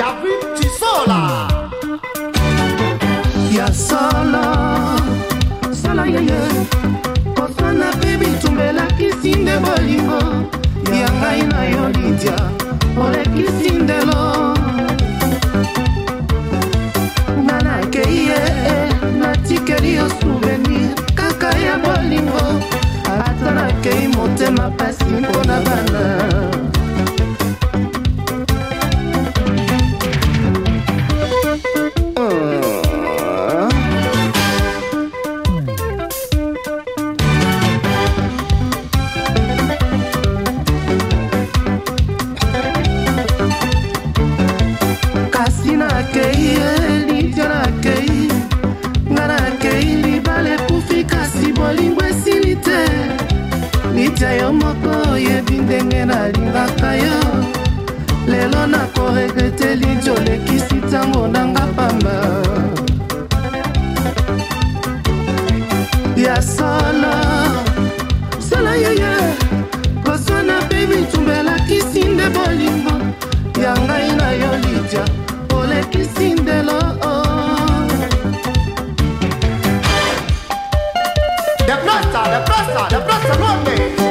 david tisola ya sala sala yeye kosana mpe bitumbelakisi nde bolingo ya ngai na yo lidia olekisi ndelo nga nakei ye e, natikeli yo souvenir kaka ya bolingo ata nakei motema pasi mpo na bana the plaza, the plaza, the plaza norte.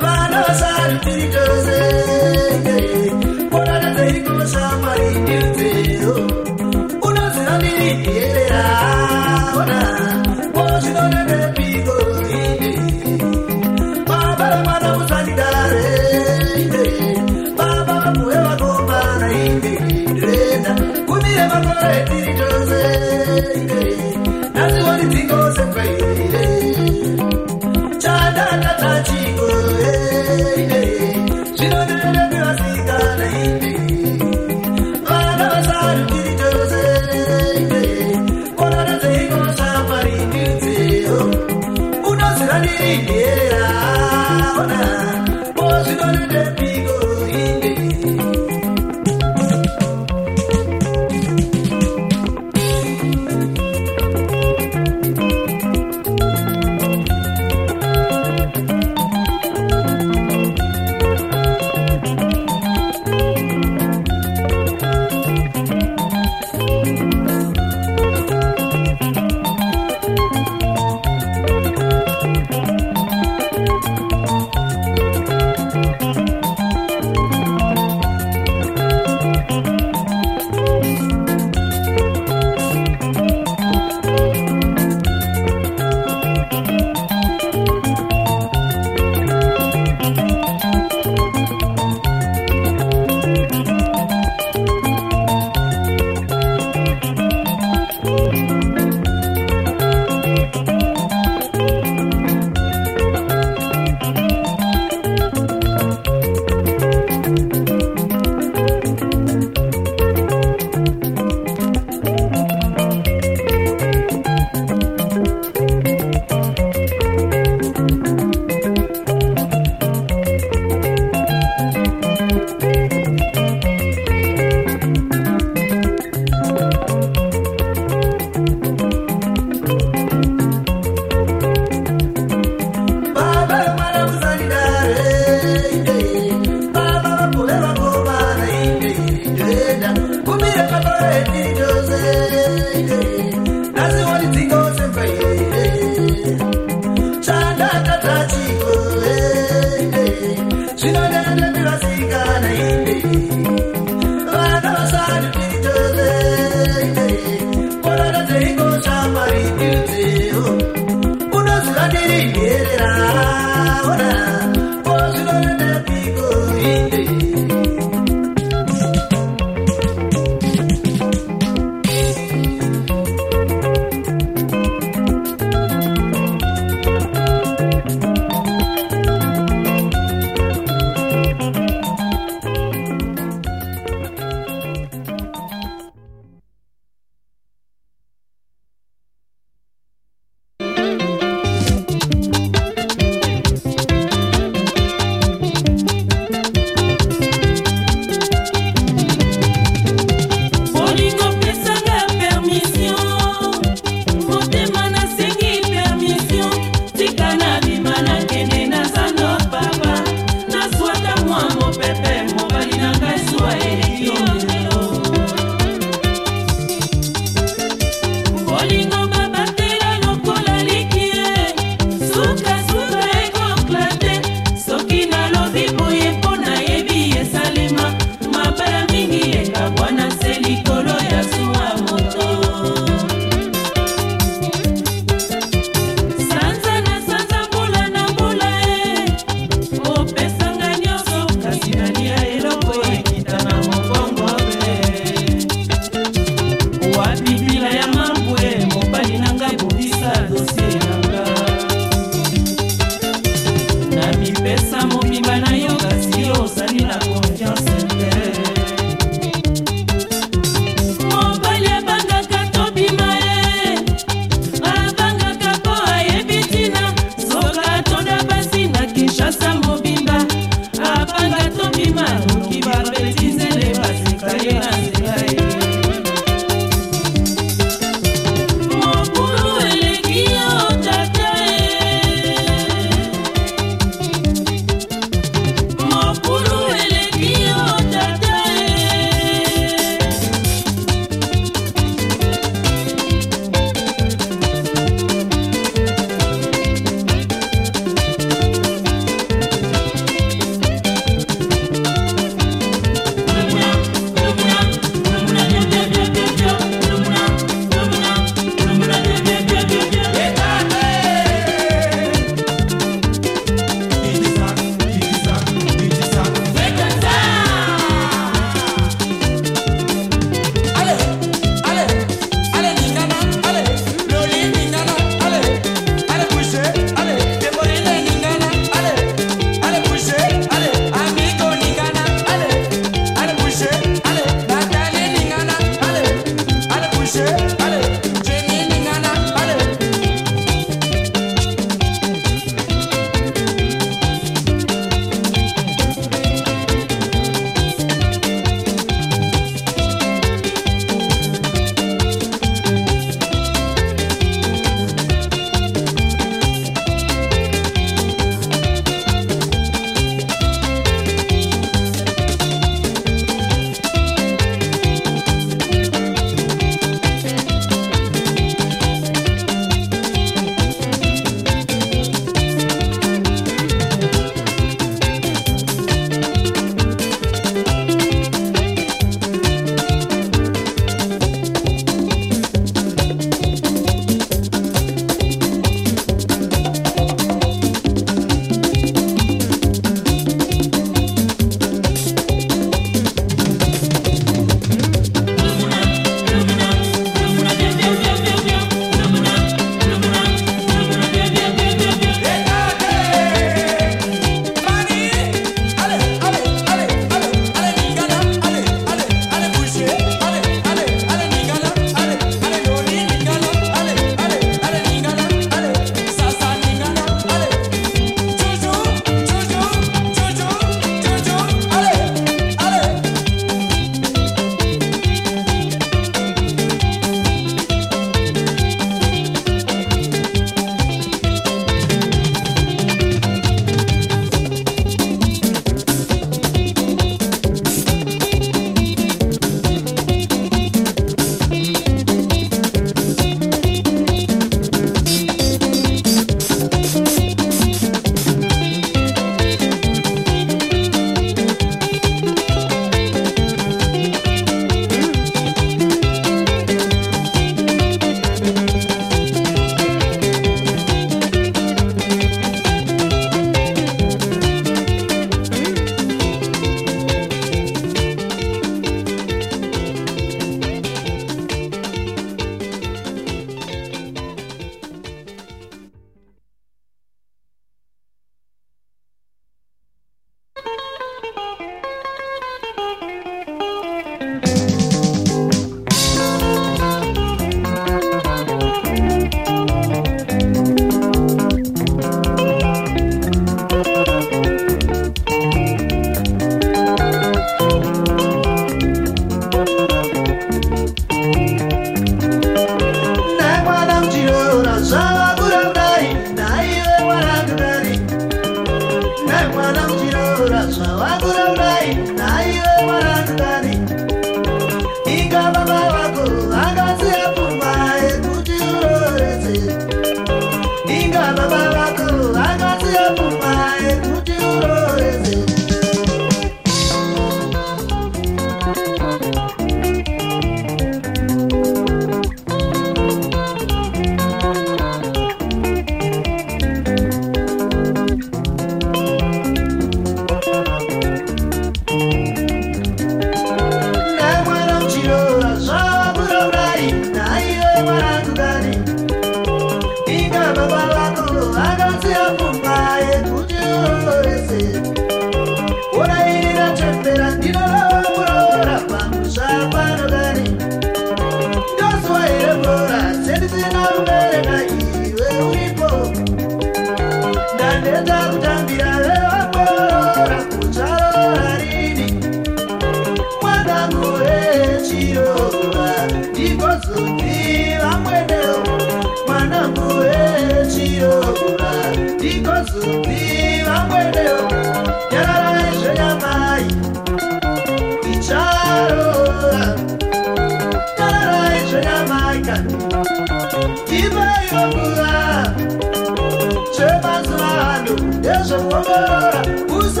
chora, usa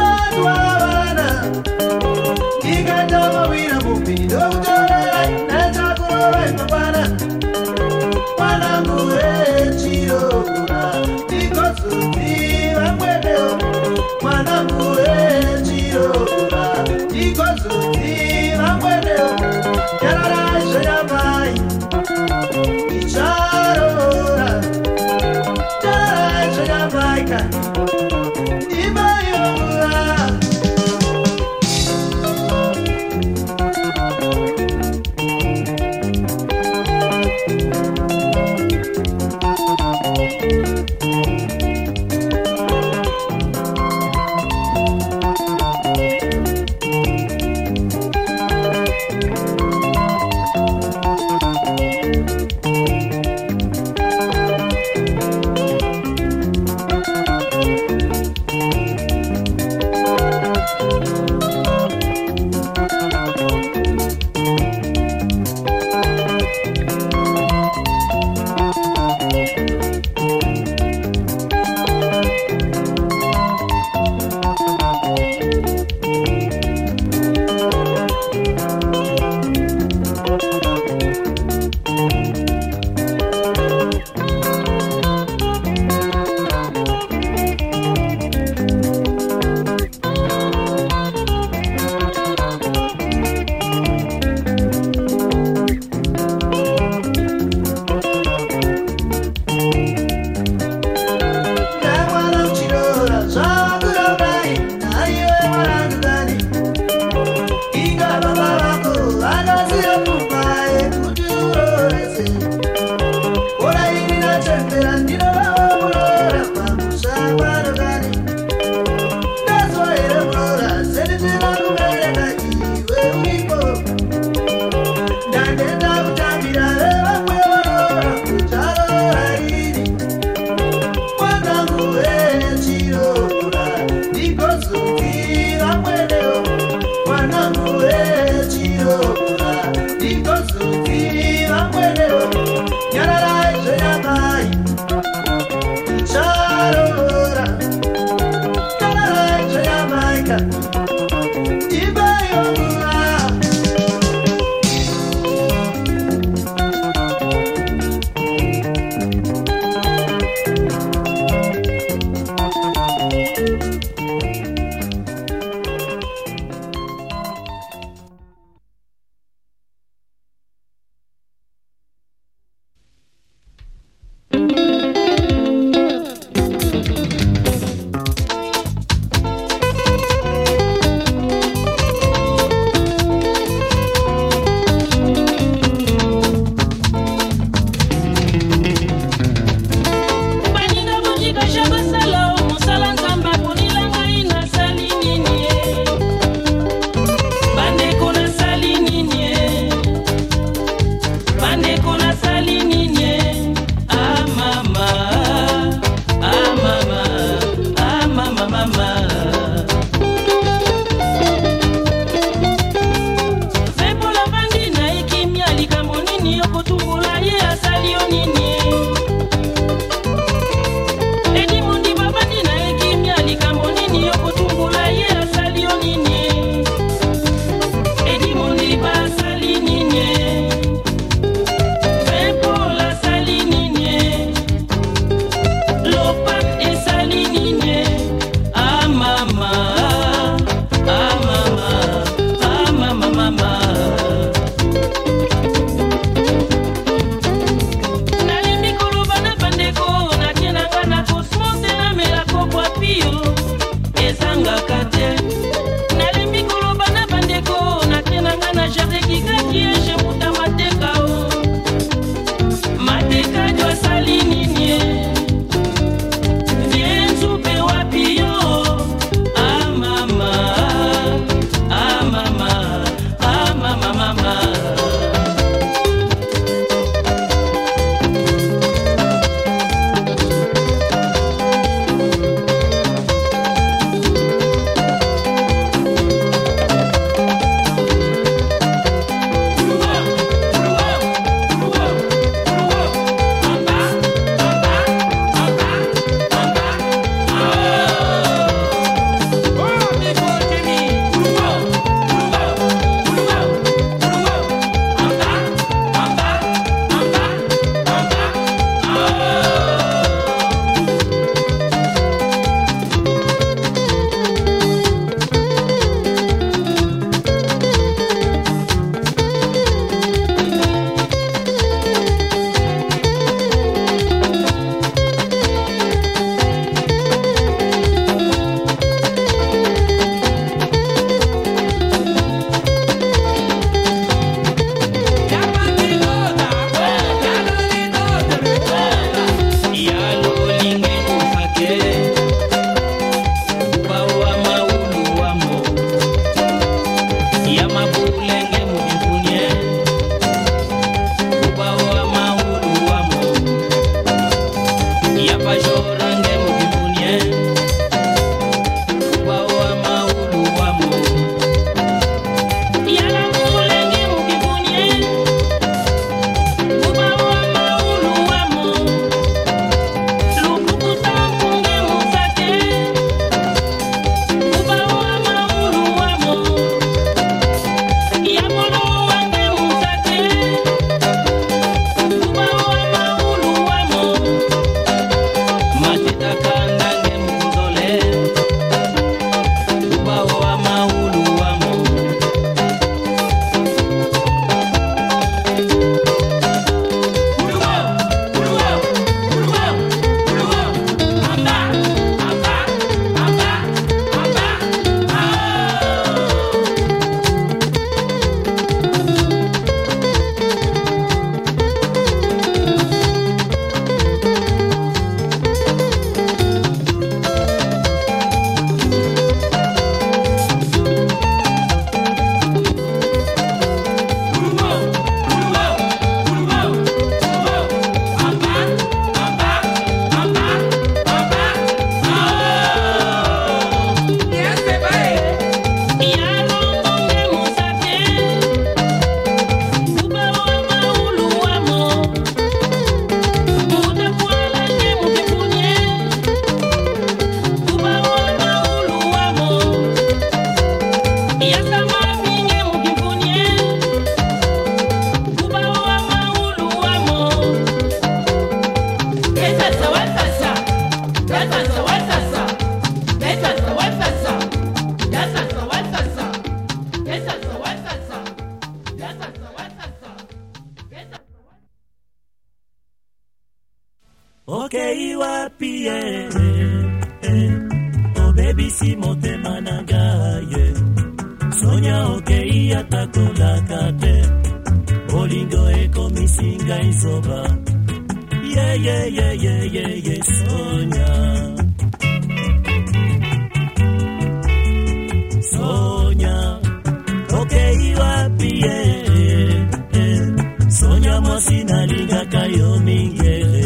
lingere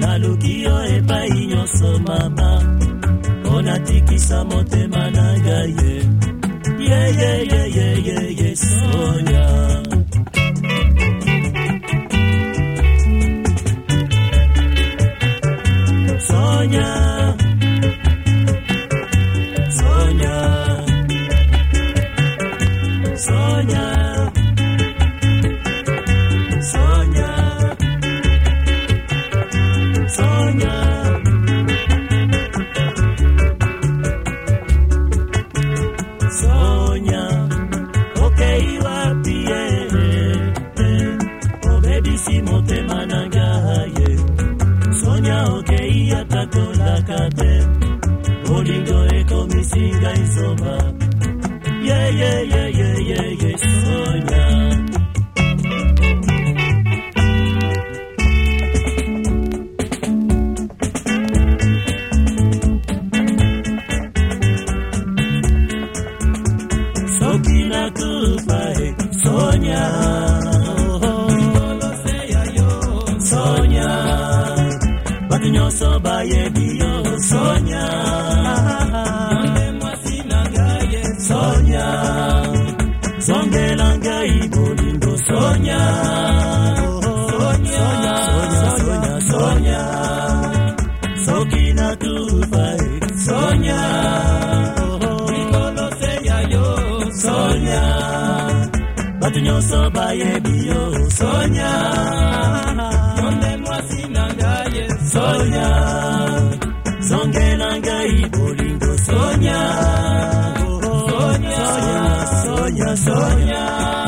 naluki yo epai nyonso mama mpo natikisa motema na ngai ye yeyeyeyeyeye sonya yeah, yeah, yeah, yeah, yeah, yeah, yeah, nyonso bayebi eh, yo sonya yonde mwasi sonhar.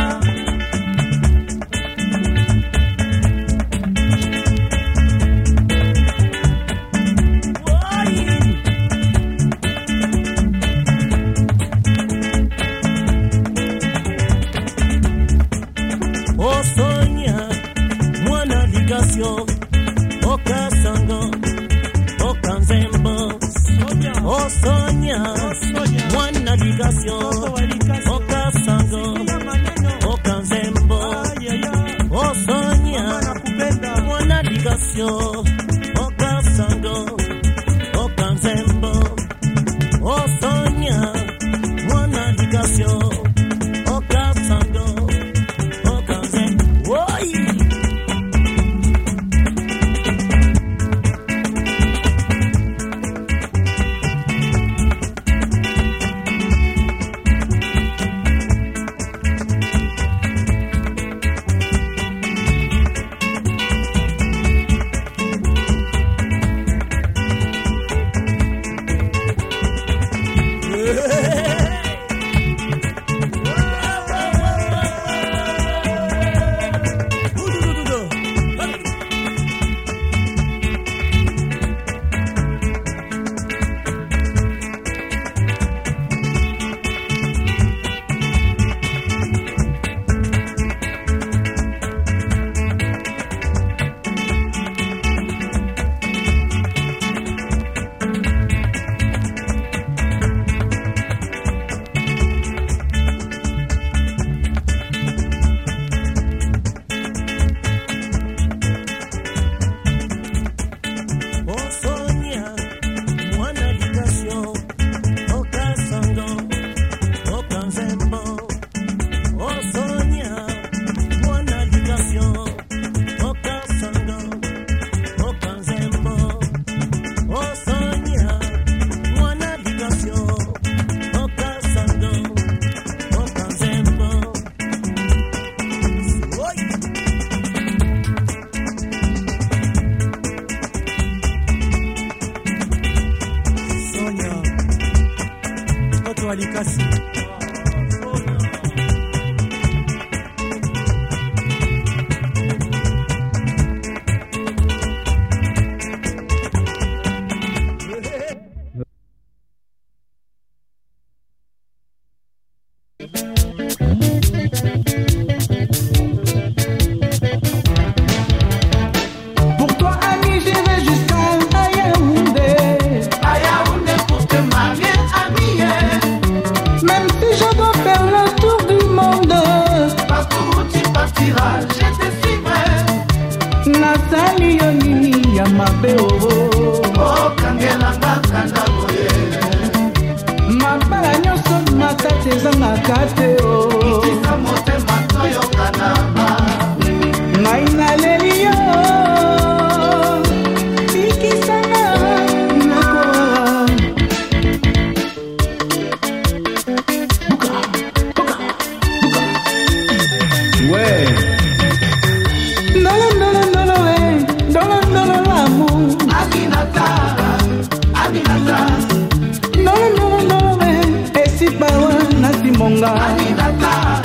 阿弥陀佛。